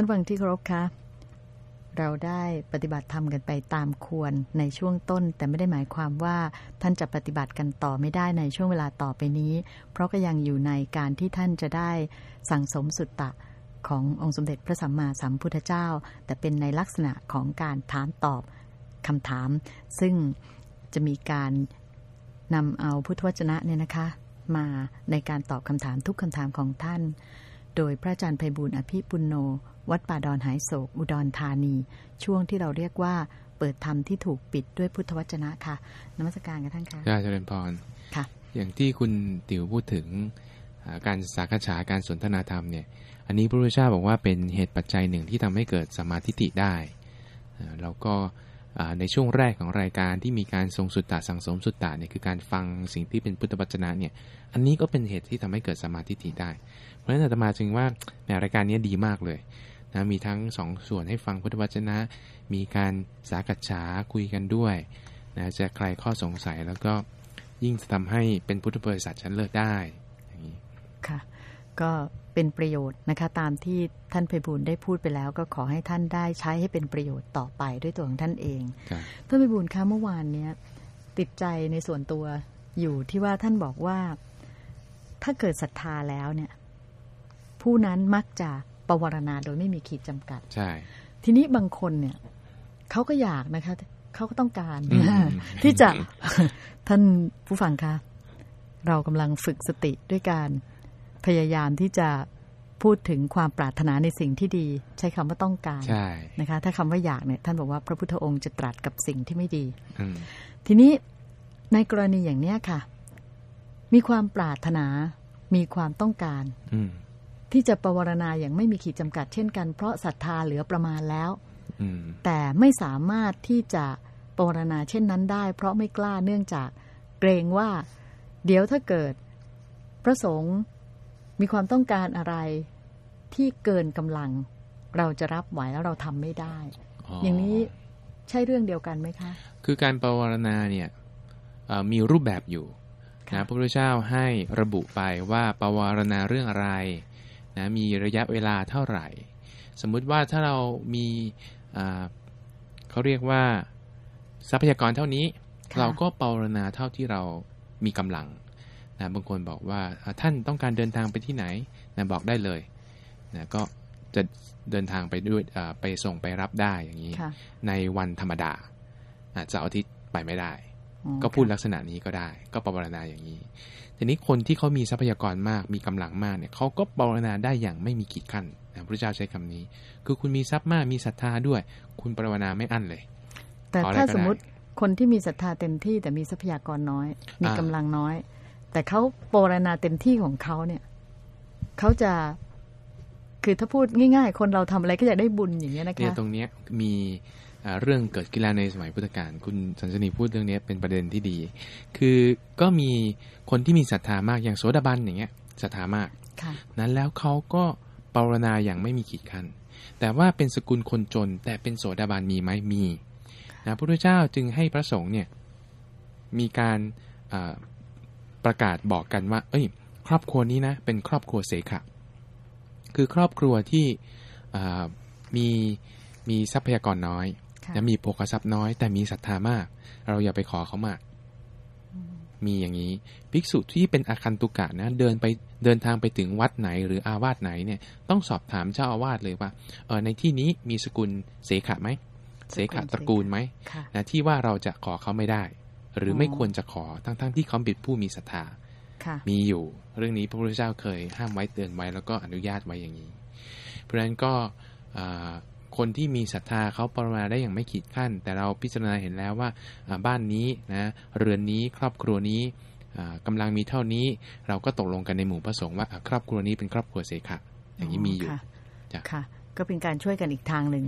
ท่านฟังที่เคารพคะเราได้ปฏิบัติธรรมกันไปตามควรในช่วงต้น แต่ไม่ได้หมายความว่าท่านจะปฏิบัติกันต่อไม่ได้ในช่วงเวลาต่อไปนี้ เพราะก็ยังอยู่ในการที่ท่านจะได้สั่งสมสุตตะขององค์สมเด็จพระสัมมาสัมพุทธเจ้า แต่เป็นในลักษณะของการถามตอบคำถาม ซึ่งจะมีการนำเอาพุทธวจนะเนี่ยนะคะ มาในการตอบคำถามทุกคำถามของท่าน โดยพระอาจารย์ไพบูลย์อภิปุณโน วัดป่าดอนหายโศก อุดรธานี ช่วงที่เราเรียกว่าเปิดธรรมที่ถูกปิดด้วยพุทธวจนะค่ะนมัสการกันท่านคะใช่เจริญพรค่ะ อย่างที่คุณติ๋วพูดถึงอ่าการสักษาการสนทนาธรรมเนี่ย อันนี้พระพุทธเจ้าบอกว่าเป็นเหตุปัจจัยหนึ่งที่ทำให้เกิดสมาธิิได้อ่าแล้วก็อ่า ในช่วงแรกของรายการที่มีการทรงสุตตะสังสมสุตตะเนี่ยคือการฟังสิ่งที่เป็นพุทธวจนะเนี่ยอันนี้ก็เป็นเหตุที่ทำให้เกิดสมาธิิได้ เพราะฉะนั้นอาตมาจึงว่าแหมรายการนี้ดีมากเลยนะมีทั้งสองส่วนให้ฟังพุทธวจนะ มีการสากัจฉาคุยกันด้วยนะจะคลายข้อสงสัยแล้วก็ยิ่งจะทำให้เป็นพุทธบริษัทชั้นเลิศได้อย่างนี้ค่ะก็ เป็นประโยชน์นะคะ ตามที่ท่านไพบูลย์ได้พูดไปแล้ว ก็ขอให้ท่านได้ใช้ให้เป็นประโยชน์ต่อไปด้วยตัวของท่านเองครับท่านไพบูลย์คะเมื่อวานเนี้ยติดใจในส่วนตัวอยู่ที่ว่าท่านบอกว่า ถ้าเกิดศรัทธาแล้วเนี่ย ผู้นั้นมักจะประวารณาโดยไม่มีขีดจำกัด ใช่ ทีนี้บางคนเนี่ยเขาก็อยากนะคะเขาก็ต้องการอืมที่จะท่านผู้ฟังคะ เรากำลังฝึกสติด้วยการ พยายามที่จะพูดถึงความปรารถนาในสิ่งที่ดี ใช้คำว่าต้องการใช่นะคะ ถ้าคำว่าอยากเนี่ยท่านบอกว่าพระพุทธองค์จะตรัสกับสิ่งที่ไม่ดีอืมทีนี้ในกรณีอย่างเนี้ยค่ะ มีความปรารถนา มีความต้องการอืมที่จะประวรณาอย่างไม่มีขีดจำกัดเช่นกันเพราะศรัทธาเหลือประมาณแล้วอืมแต่ไม่สามารถที่จะปรารณาเช่นนั้นได้ เพราะไม่กล้าเนื่องจากเกรงว่า เดี๋ยวถ้าเกิด พระสงฆ์ มีความต้องการอะไรที่เกินกำลัง เราจะรับไหวแล้วเราทำไม่ได้ อย่างนี้ใช่เรื่องเดียวกันไหมคะ คือการปรวารณาเนี่ยเอ่อมีรูปแบบอยู่ค่ะนะพระพุทธเจ้าให้ระบุไปว่าปรวารณาเรื่องอะไรนะมีระยะเวลาเท่าไหร่ สมมุติว่าถ้าเรามีอ่าเขาเรียกว่าทรัพยากรเท่านี้ค่ะเราก็ปรารณาเท่าที่เรามีกำลัง นะบางคนบอกว่าอ่าท่านต้องการเดินทางไปที่ไหนนะบอกได้เลยนะก็จะเดินทางไปด้วยอ่าไปส่งไปรับได้อย่างนี้ค่ะในวันธรรมดาอาเสาร์อาทิตย์ไปไม่ได้อ๋อก็พูดค่ะลักษณะนี้ก็ได้ ก็ปรารณาอย่างนี้ทีนี้คนที่เขามีทรัพยากรมากมีกำลังมากเนี่ยเขาก็ปรารณาได้อย่างไม่มีขีดขั้นนะพระเจ้าใช้คำนี้ คือคุณมีทรัพย์มากมีศรัทธาด้วย คุณปรารณาไม่อั้นเลย แต่ขออะไรถ้าก็ได้สมมติคนที่มีศรัทธาเต็มที่แต่มีทรัพยากรน้อย มีอ่ากำลังน้อย แต่เขาปรารณาเต็มที่ของเขาเนี่ยเขาจะคือถ้าพูดง่ายๆ คนเราทำอะไรก็อยากได้บุญอย่างเงี้ยนะเนี่ยคะตรงเนี้ยมีอ่าเรื่องเกิดกีฬาในสมัยพุทธกาลคุณสันสนีพูดเรื่องเนี้ยเป็นประเด็นที่ดี คือก็มีคนที่มีศรัทธามากอย่างโสดาบันอย่างเงี้ยศรัทธามากค่ะนั้นแล้วเขาก็ปรารณาอย่างไม่มีขีดขั้นแต่ว่าเป็นสกุลคนจน แต่เป็นโสดาบันมีไหมมีนะพระพุทธเจ้าจึงให้พระสงฆ์เนี่ยมีการอ่า ประกาศบอกกันว่า เอ้ย ครอบครัวนี้นะ เป็นครอบครัวเสขะ คือครอบครัวที่อ่ามีมีทรัพยากรน้อยค่ะและมีโภคทรัพย์น้อย แต่มีศรัทธามาก เราอย่าไปขอเขามาก มีอย่างนี้ภิกษุที่เป็นอาคันตุกะนะ เดินไปเดินทางไปถึงวัดไหน หรืออาวาสไหนเนี่ย ต้องสอบถามเจ้าอาวาสเลยว่าเออในที่นี้มีสกุลเสขะไหมเสขะตระกูลไหมค่ะนะที่ว่าเราจะขอเขาไม่ได้ หรือออไม่ควรจะขอทั้งๆทที่เขาเป็นผู้มีศรัทธาค่ะมีอยู่ เรื่องนี้พระพุทธเจ้าเคยห้ามไว้เตือนไว้แล้วก็อนุญาตไว้อย่างนี้ เพราะฉะนั้นก็อ่าคนที่มีศรัทธาเขาปรารถนาได้อย่างไม่ขีดขั้น แต่เราพิจารณาเห็นแล้วว่าอ่าบ้านนี้นะเรือนนี้ครอบครัวนี้อ่ากำลังมีเท่านี้ เราก็ตกลงกันในหมู่พระสงฆ์ว่าอะครอบครัวนี้เป็นครอบครัวเสขะอย่างนี้มีอยู่ค่ะจ้ะค่ะ ก็เป็นการช่วยกันอีกทางหนึ่ง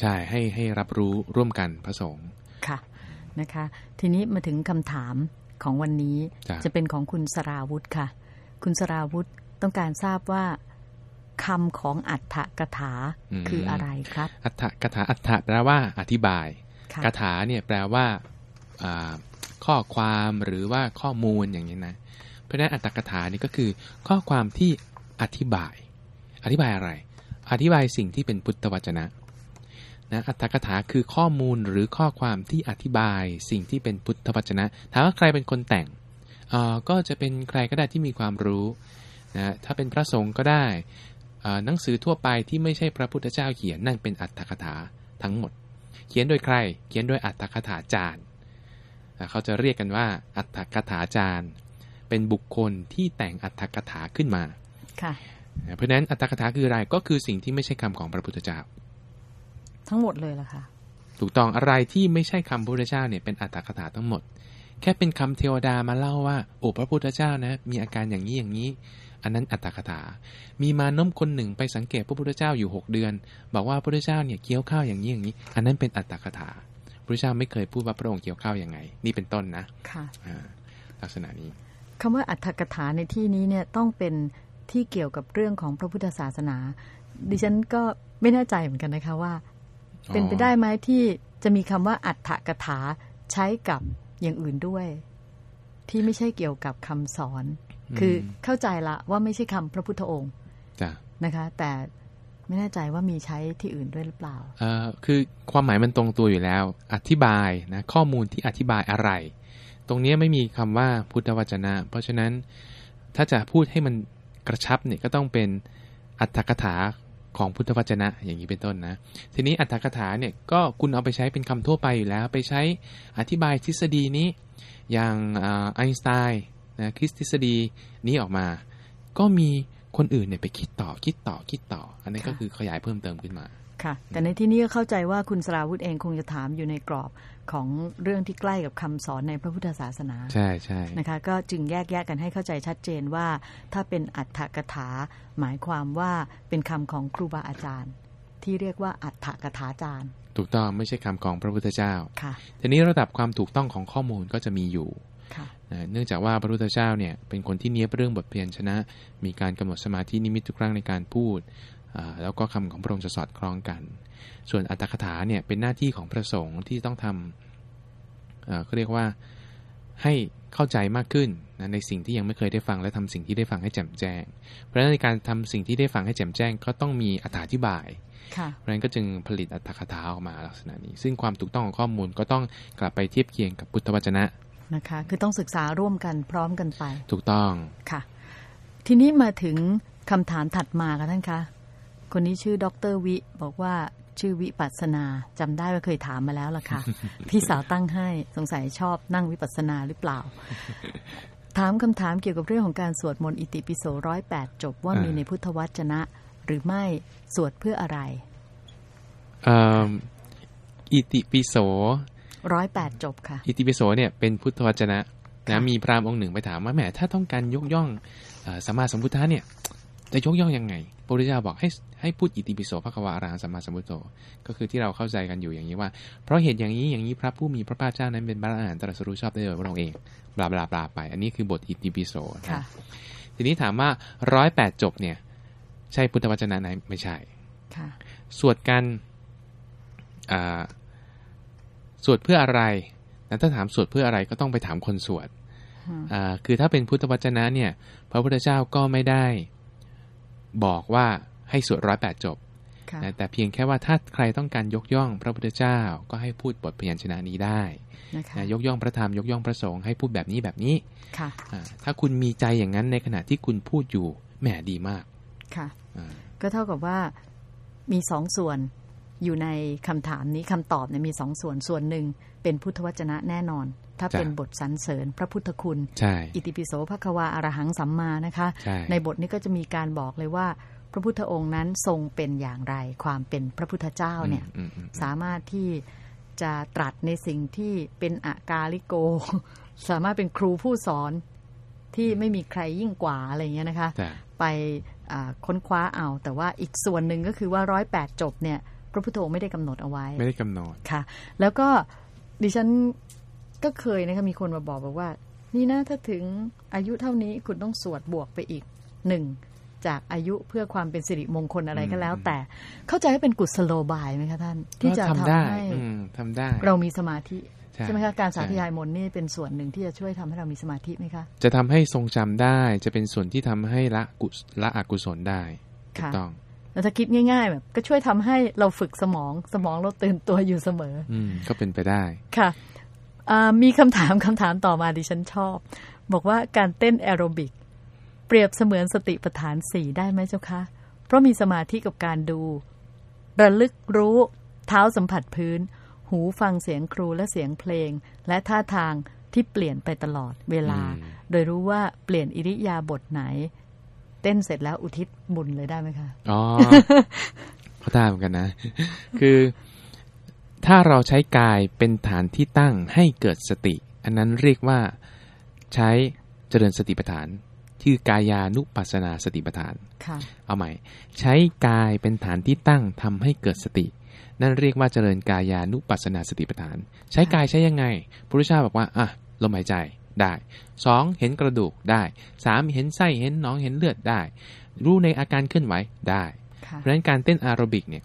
ใช่ให้ให้รับรู้ร่วมกันพระสงฆ์ค่ะ นะคะ ทีนี้มาถึงคำถามของวันนี้จ้ะจะเป็นของคุณสราวุธค่ะ คุณสราวุธต้องการทราบว่าคำของอัฏฐกถาคืออะไรครับ อัฏฐกถาอัฏฐแปลว่าอธิบายค่ะคาถาเนี่ยแปลว่าอ่าข้อความหรือว่าข้อมูลอย่างนี้นะ เพราะฉะนั้นอัตถกถานี่ก็คือ ข้อความที่อธิบาย อธิบายอะไร อธิบายสิ่งที่เป็นพุทธวจนะ นะอัตถกถาคือข้อมูลหรือข้อความที่อธิบายสิ่งที่เป็นพุทธวจนะ ถามว่าใครเป็นคนแต่งอ่าก็จะเป็นใครก็ได้ที่มีความรู้นะถ้าเป็นพระสงฆ์ก็ได้อ่าหนังสือทั่วไปที่ไม่ใช่พระพุทธเจ้าเขียนนั่นเป็นอัตถกถาทั้งหมด เขียนโดยใคร เขียนโดยอัตถกถาจารย์อ่าเขาจะเรียกกันว่าอัตถกถาจารย์ เป็นบุคคลที่แต่งอัตถกถาขึ้นมา ค่ะ เพราะฉะนั้นอัตถกถาคืออะไรก็คือสิ่งที่ไม่ใช่คำของพระพุทธเจ้า ทั้งหมดเลยล่ะค่ะ ถูกต้องอะไรที่ไม่ใช่คำพระพุทธเจ้าเนี่ยเป็นอัตถกถาทั้งหมด แค่เป็นคำเทวดามาเล่าว่า โอ้พระพุทธเจ้านะมีอาการอย่างนี้อย่างนี้ อันนั้นอัตถกถา มีมานมคนหนึ่งไปสังเกตพระพุทธเจ้าอยู่ 6 เดือน บอกว่าพระพุทธเจ้าเนี่ยเคี้ยวข้าวอย่างนี้อย่างนี้ อันนั้นเป็นอัตถกถาพระพุทธเจ้าไม่เคยพูดว่าพระองค์เคี้ยวข้าวยังไง นี่เป็นต้นนะค่ะอ่าลักษณะนี้คำว่าอัตถกถาในที่นี้เนี่ยต้องเป็นที่เกี่ยวกับเรื่องของพระพุทธศาสนา ดิฉันก็ไม่แน่ใจเหมือนกันนะคะว่าอ๋อ เป็นไปได้ไหมที่จะมีคำว่าอัตถกถาใช้กับอย่างอื่นด้วย ที่ไม่ใช่เกี่ยวกับคำสอน คือเข้าใจละว่าไม่ใช่คำพระพุทธองค์จ้ะนะคะ แต่ไม่แน่ใจว่ามีใช้ที่อื่นด้วยหรือเปล่าเอ่อคือความหมายมันตรงตัวอยู่แล้ว อธิบายนะข้อมูลที่อธิบายอะไร ตรงเนี้ยไม่มีคำว่าพุทธวจนะ เพราะฉะนั้นถ้าจะพูดให้มันกระชับเนี่ยก็ต้องเป็นอัตถกถา ของพุทธวจนะอย่างนี้เป็นต้นนะ ทีนี้อัตถกถาเนี่ยก็คุณเอาไปใช้เป็นคำทั่วไปอยู่แล้ว ไปใช้อธิบายทฤษฎีนี้อย่างอ่าไอน์สไตน์นะคริสทฤษฎีนี้ออกมา ก็มีคนอื่นเนี่ยไปคิดต่อคิดต่อคิดต่อ อันนี้ก็คือขยายเพิ่มเติมขึ้นมา ค่ะ แต่ในที่นี้ก็เข้าใจว่าคุณสราวุธเองคงจะถามอยู่ในกรอบของเรื่องที่ใกล้กับคำสอนในพระพุทธศาสนา ใช่ใช่นะคะ ก็จึงแยกแยกกันให้เข้าใจชัดเจนว่า ถ้าเป็นอัฏฐกถา หมายความว่าเป็นคำของครูบาอาจารย์ ที่เรียกว่าอัฏฐกถาจารย์ ถูกต้องไม่ใช่คำของพระพุทธเจ้าค่ะทีนี้ระดับความถูกต้องของข้อมูลก็จะมีอยู่ค่ะนะเนื่องจากว่าพระพุทธเจ้าเนี่ยเป็นคนที่เนี้ยบเรื่องบทเพียรชนะ มีการกำหนดสมาธินิมิตทุกครั้งในการพูดอ่า แล้วก็คำของพระองค์จะสอดคล้องกัน ส่วนอัตถกถาเนี่ยเป็นหน้าที่ของพระสงฆ์ที่ต้องทำเอ่อเขาเรียกว่าให้เข้าใจมากขึ้นนะในสิ่งที่ยังไม่เคยได้ฟังและทำสิ่งที่ได้ฟังให้แจ่มแจ้ง เพราะฉะนั้นในการทำสิ่งที่ได้ฟังให้แจ่มแจ้ง ก็ต้องมีอธิบายค่ะเพราะฉะนั้นก็จึงผลิตอัตถกถาออกมาลักษณะนี้ ซึ่งความถูกต้องของข้อมูลก็ต้องกลับไปเทียบเคียงกับพุทธวจนะนะคะคือต้องศึกษาร่วมกันพร้อมกันไป ถูกต้องค่ะ ทีนี้มาถึงคำถามถัดมาค่ะท่านคะ คนนี้ชื่อดรวิ บอกว่าชื่อวิปัสสนาจำได้ว่าเคยถามมาแล้วล่ะค่ะ พี่สาวตั้งให้สงสัยชอบนั่งวิปัสสนาหรือเปล่า ถามคำถามเกี่ยวกับเรื่องของการสวดมนต์อิติปิโสร้อยแปดจบว่าอ่ามีมีในพุทธวจนะ หรือไม่สวดเพื่ออะไรเอิ่มอิติปิโสร้อยแปดจบค่ะ อิติปิโสเนี่ยเป็นพุทธวจนะค่ะนะมีพราหมณ์องค์หนึ่งไปถามว่าแหมถ้าต้องการยกย่องเอ่อสัมมาสัมพุทธะเนี่ย จะยกย่องยังไงพระพุทธเจ้าบอกให้ให้พูดอิติปิโสพระควาอรหังสัมมาสัมพุทโธก็คือที่เราเข้าใจกันอยู่อย่างนี้ว่า เพราะเหตุอย่างนี้อย่างนี้พระผู้มีพระภาคเจ้านั้นเป็นพระอรหันตรัสรู้ชอบได้โดยพระองค์เองบลาบลาบลาไป อันนี้คือบทอิติปิโสนะค่ะทีนี้ถามว่าร้อยแปดจบเนี่ย ใช่พุทธวจนะไหมไม่ใช่ค่ะสวดกันอ่าสวดเพื่ออะไรนะถ้าถามสวดเพื่ออะไรก็ต้องไปถามคนสวดอืมอ่าคือถ้าเป็นพุทธวจนะเนี่ย พระพุทธเจ้าก็ไม่ได้ บอกว่าให้สวดร้อยแปดจบค่ะนะแต่เพียงแค่ว่าถ้าใครต้องการยกย่องพระพุทธเจ้าก็ให้พูดบทพยัญชนะนี้ได้นะคะนะยกย่องพระธรรมยกย่องพระสงฆ์ให้พูดแบบนี้แบบนี้ค่ะอ่าถ้าคุณมีใจอย่างนั้นในขณะที่คุณพูดอยู่แหมดีมากค่ะอ่าก็เท่ากับว่ามีสองส่วนอยู่ในคำถามนี้คำตอบเนี่ยมีสองส่วนส่วนหนึ่งเป็นพุทธวจนะแน่นอน ถ้าเป็นบทสรรเสริญพระพุทธคุณใช่อิติปิโสภควาอรหังสัมมานะคะใช่ในบทนี้ก็จะมีการบอกเลยว่า พระพุทธองค์นั้นทรงเป็นอย่างไร ความเป็นพระพุทธเจ้าเนี่ยอืมอืมอืมสามารถที่จะตรัสในสิ่งที่เป็นอากาลิโก สามารถเป็นครูผู้สอนที่ไม่มีใครยิ่งกว่าอะไรอย่างเงี้ยนะคะแต่ไปอ่าค้นคว้าเอา แต่ว่าอีกส่วนหนึ่งก็คือว่าร้อยแปดจบเนี่ย พระพุทธองค์ไม่ได้กำหนดเอาไว้ ไม่ได้กำหนดค่ะ แล้วก็ดิฉัน ก็เคยนะคะมีคนมาบอกบอกว่า นี่นะถ้าถึงอายุเท่านี้คุณต้องสวดบวกไปอีกหนึ่งจากอายุเพื่อความเป็นสิริมงคลอะไรก็แล้ว แต่เข้าใจว่าเป็นกุศโลบายไหมคะท่าน ที่จะก็ทำได้ให้อืมทำได้ เรามีสมาธิใช่ใช่ไหมคะการสาธใช่ยายมนต์นี่เป็นส่วนหนึ่งที่จะช่วยทำให้เรามีสมาธิไหมคะ จะทำให้ทรงจำได้จะเป็นส่วนที่ทำให้ละกุศละอกุศลได้ถูกค่ะต้องแล้วถ้าคิดง่ายๆแบบก็ช่วยทำให้เราฝึกสมองสมองเราตื่นตัวอยู่เสมอ อืมก็เป็นไปได้ค่ะ มีคำถามคำถามต่อมาดิฉันชอบ บอกว่าการเต้นแอโรบิก เปรียบเสมือนสติปัฏฐานสี่ได้ไหมเจ้าคะ เพราะมีสมาธิกับการดู ระลึกรู้เท้าสัมผัสพื้น หูฟังเสียงครูและเสียงเพลง และท่าทางที่เปลี่ยนไปตลอดเวลา โดยรู้ว่าเปลี่ยนอิริยาบถไหน เต้นเสร็จแล้วอุทิศบุญเลยได้ไหมคะ อ๋อเขาตามกันนะ คือ ถ้าเราใช้กายเป็นฐานที่ตั้งให้เกิดสติ อันนั้นเรียกว่าใช้เจริญสติปัฏฐาน ชื่อกายานุปัสนาสติปัฏฐานเอาใหม่ ใช้กายเป็นฐานที่ตั้งทำให้เกิดสติ นั่นเรียกว่าเจริญกายานุปัสนาสติปัฏฐาน ใช้กายใช้ยังไงพระพุทธเจ้าบอกว่าอะลมหายใจได้สองเห็นกระดูกได้สามเห็นไส้เห็นหนองเห็นเลือดได้ รู้ในอาการเคลื่อนไหวได้ เพราะฉะนั้นการเต้นอาราบิกเนี่ย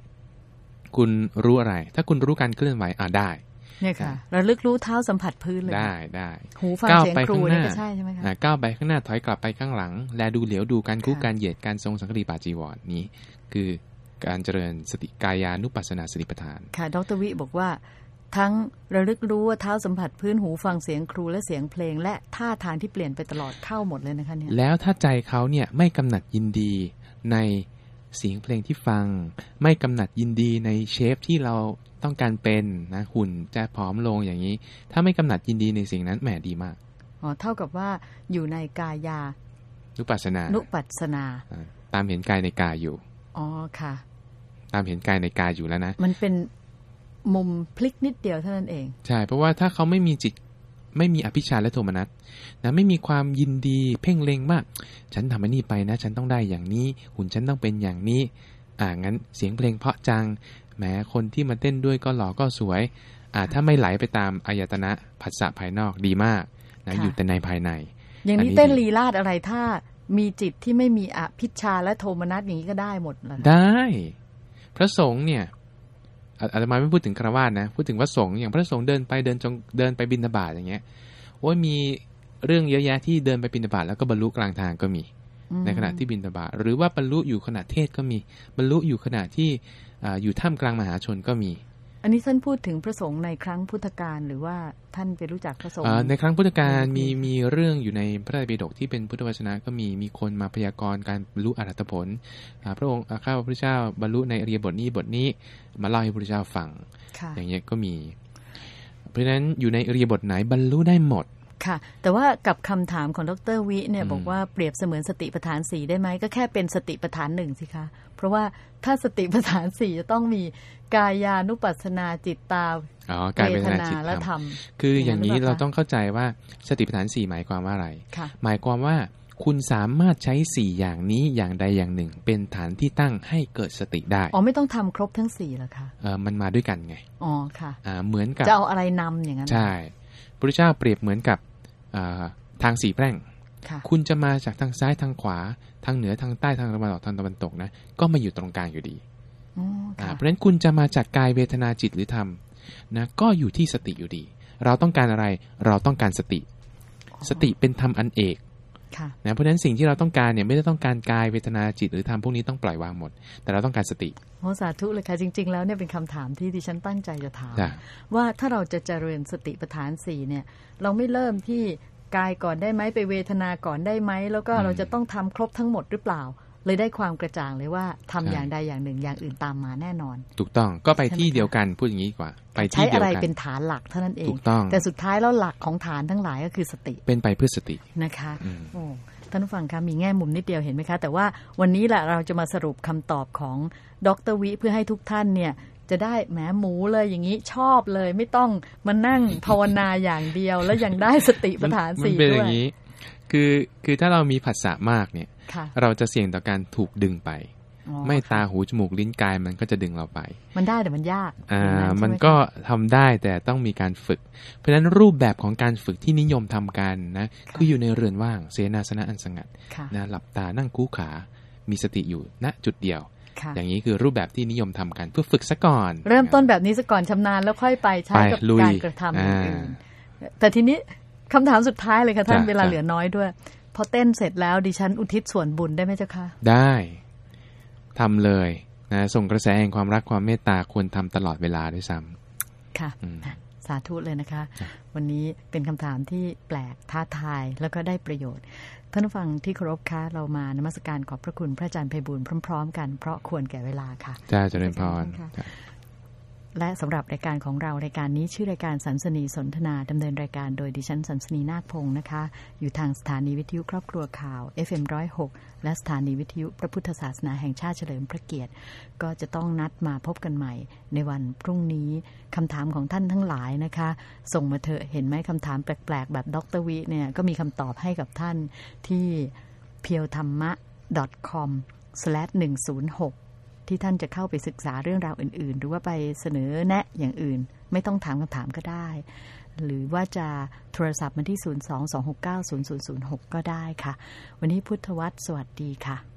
คุณรู้อะไร ถ้าคุณรู้การเคลื่อนไหวอ่าได้เนี่ยค่ะระลึกรู้เท้าสัมผัสพื้นเลยได้ได้หูฟังเสียงครูนี่ก็ใช่ใช่ไหมคะก้าวไปข้างหน้าถอยกลับไปข้างหลัง แลดูเหลียวดูการคู่การเหยียดการทรงสังคติปาจีวรนี้ คือการเจริญสติกายานุปัสนาสติปัฏฐาน ค่ะ ดรวิบอกว่า ทั้งระลึกรู้ว่าเท้าสัมผัสพื้นหูฟังเสียงครูและเสียงเพลง และท่าทางที่เปลี่ยนไปตลอดเข้าหมดเลยนะคะเนี่ยแล้วถ้าใจเขาเนี่ยไม่กำหนัดยินดีใน เสียงเพลงที่ฟัง ไม่กำหนัดยินดีในเชฟที่เราต้องการเป็นนะหุ่นจะผอมลงอย่างนี้ ถ้าไม่กำหนัดยินดีในสิ่งนั้นแหมดีมากอ๋อเท่ากับว่าอยู่ในกายา นุปัสนา นุปัสนา ตามเห็นกายในกายอยู่อ๋อค่ะ ตามเห็นกายในกายอยู่แล้วนะ มันเป็นมุมพลิกนิดเดียวเท่านั้นเอง ใช่ เพราะว่าถ้าเขาไม่มีจิต ไม่มีอภิชาและโทมนัสนะไม่มีความยินดีเพ่งเล็งมาก ฉันทำอันนี้ไปนะ ฉันต้องได้อย่างนี้ หุ่นฉันต้องเป็นอย่างนี้ อ่างั้นเสียงเพลงเพราะจังแม้คนที่มาเต้นด้วยก็หล่อก็สวย อ่าถ้าไม่ไหลไปตามอายตนะผัสสะภายนอกดีมากนะอยู่แต่ในภายใน อย่างนี้เต้นลีลาดอะไรถ้ามีจิตที่ไม่มีอภิชาและโทมนัสอย่างนี้ก็ได้หมดเลยได้ พระสงฆ์เนี่ย อาตมาไม่พูดถึงคราวาสนะพูดถึงพระสงฆ์อย่างพระสงฆ์เดินไปเดินจงเดินไปบินทบาทอย่างเงี้ยโอ้ยมีเรื่องเยอะแยะที่เดินไปบินทบาทแล้วก็บรรลุกลางทางก็มี ในขณะที่บินทบาทหรือว่าบรรลุอยู่ขณะเทศก็มีบรรลุอยู่ขณะที่อยู่ท่ามกลางมหาชนก็มี อันนี้ท่านพูดถึงพระสงฆ์ในครั้งพุทธกาลหรือว่าท่านไปรู้จักพระสงฆ์ในครั้งพุทธกาลมีมีเรื่องอยู่ในพระไตรปิฎกที่เป็นพุทธวจนะก็มีมีคนมาพยากรณ์การบรรลุอรหัตผลพระองค์ข้าพระพุทธเจ้าบรรลุในอริยบทนี้บทนี้มาเล่าให้พระพุทธเจ้าฟัง อย่างเงี้ยก็มี เพราะฉะนั้นอยู่ในอริยบทไหนบรรลุได้หมด ค่ะ แต่ว่ากับคำถามของดรวิเนี่ยบอกว่าเปรียบเสมือนสติปัฏฐานสี่ได้ไหมก็แค่เป็นสติปัฏฐานหนึ่งสิคะ เพราะว่าถ้าสติปัฏฐานสี่จะต้องมีกายานุปัสนาจิตตาอ๋อกายเวทนาจิตธรรมคืออย่างนี้เราต้องเข้าใจว่าสติปัฏฐานสี่หมายความว่าอะไร หมายความว่าคุณสามารถใช้สี่อย่างนี้อย่างใดอย่างหนึ่ง เป็นฐานที่ตั้งให้เกิดสติได้ อ๋อไม่ต้องทำครบทั้งสี่หรอคะเออมันมาด้วยกันไง อ๋อค่ะอ่าเหมือนกับจะเอาอะไรนำอย่างนั้น ใช่พระเจ้าเปรียบเหมือนกับ ทางสีแพร่ง คุณจะมาจากทางซ้ายทางขวา ทางเหนือทางใต้ทางตะวันออกทางตะวันตกนะ ก็มาอยู่ตรงกลางอยู่ดีเพราะฉะนั้นคุณจะมาจากกายเวทนาจิตหรือธรรมนะก็อยู่ที่สติอยู่ดี เราต้องการอะไรเราต้องการสติ สติเป็นธรรมอันเอก นะเพราะฉะนั้นสิ่งที่เราต้องการเนี่ยไม่ได้ต้องการกายเวทนาจิตหรือธรรมพวกนี้ต้องปล่อยวางหมด แต่เราต้องการสติโอสาธุเลยค่ะจริง ๆ แล้วเนี่ยเป็นคำถามที่ดิฉันตั้งใจจะถาม ว่าถ้าเราจะเจริญสติปัฏฐานสี่เนี่ยเราไม่เริ่มที่กายก่อนได้ไหมไปเวทนาก่อนได้ไหมแล้วก็เราจะต้องทำครบทั้งหมดหรือเปล่า เลยได้ความกระจ่างเลยว่าทำอย่างใดอย่างหนึ่งอย่างอื่นตามมาแน่นอน ถูกต้องก็ไปที่เดียวกันพูดอย่างนี้กว่า ไปที่เดียวกันใช้อะไรเป็นฐานหลักเท่านั้นเองถูกต้องแต่สุดท้ายแล้วหลักของฐานทั้งหลายก็คือสติ เป็นไปเพื่อสตินะคะโอ้ท่านผู้ฟังคะมีแง่มุมนิดเดียวเห็นไหมคะ แต่ว่าวันนี้แหละเราจะมาสรุปคำตอบของดรวิเพื่อให้ทุกท่านเนี่ยจะได้แหมหมูเลยอย่างนี้ชอบเลย ไม่ต้องมานั่งภาวนาอย่างเดียว แล้วยังได้สติปัฏฐานสี่ด้วยมันเป็นอย่างนี้ คือคือถ้าเรามีผัสสะมากเนี่ย เราจะเสี่ยงต่อการถูกดึงไป ไม่ตาหูจมูกลิ้นกายมันก็จะดึงเราไป มันได้แต่มันยาก อ่า มันก็ทำได้แต่ต้องมีการฝึก เพราะฉะนั้นรูปแบบของการฝึกที่นิยมทำกันนะคืออยู่ในเรือนว่างเสนาสนะอันสงัดนะหลับตานั่งคู่ขา มีสติอยู่ณจุดเดียวอย่างนี้คือรูปแบบที่นิยมทำกันเพื่อฝึกซะก่อน เริ่มต้นแบบนี้ซะก่อนชำนาญแล้วค่อยไปใช้กับการกระทำอื่นแต่ทีนี้ คำถามสุดท้ายเลยค่ะท่านเวลาเหลือน้อยด้วย พอเต้นเสร็จแล้วดิฉันอุทิศส่วนบุญได้ไหมเจ้าคะได้ทำเลยนะส่งกระแสแห่งความรักความเมตตาควรทำตลอดเวลาด้วยซ้ำค่ะสาธุเลยนะคะครับวันนี้เป็นคำถามที่แปลกท้าทายแล้วก็ได้ประโยชน์ท่านผู้ฟังที่เคารพคะเรามานมัสการขอบพระคุณพระอาจารย์ไพบูลย์พร้อม ๆ กันเพราะควรแก่เวลาค่ะจ้าเจริญพรค่ะจ้ะ และสำหรับรายการของเรารายการนี้ชื่อรายการสันสนีสนทนาดำเนินรายการโดยดิฉันสันสนีนาคพงศ์นะคะ อยู่ทางสถานีวิทยุครอบครัวข่าว FM106 และสถานีวิทยุพระพุทธศาสนาแห่งชาติเฉลิมพระเกียรติ ก็จะต้องนัดมาพบกันใหม่ ในวันพรุ่งนี้คำถามของท่านทั้งหลายนะคะ ส่งมาเถอะเห็นไหมคำถามแปลกๆ แบบดรวิเนี่ยก็มีคำตอบให้กับท่านที่ p e e l t h a m m a com /106 ที่ท่านจะเข้าไปศึกษาเรื่องราวอื่น ๆ หรือว่าไปเสนอแนะอย่างอื่น ไม่ต้องถามคำถามก็ได้ หรือว่าจะโทรศัพท์มาที่ 022690006 ก็ได้ค่ะ วันนี้พุทธวัตรสวัสดีค่ะ